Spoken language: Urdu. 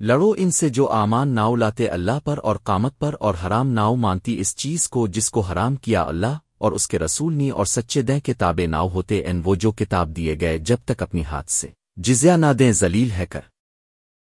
لڑو ان سے جو آمان ناؤ لاتے اللہ پر اور قامت پر اور حرام ناؤ مانتی اس چیز کو جس کو حرام کیا اللہ اور اس کے رسول نے اور سچے دیں کتابیں ناؤ ہوتے ان وہ جو کتاب دیے گئے جب تک اپنی ہاتھ سے۔ جزیا نہ دیں ذلیل ہے کر۔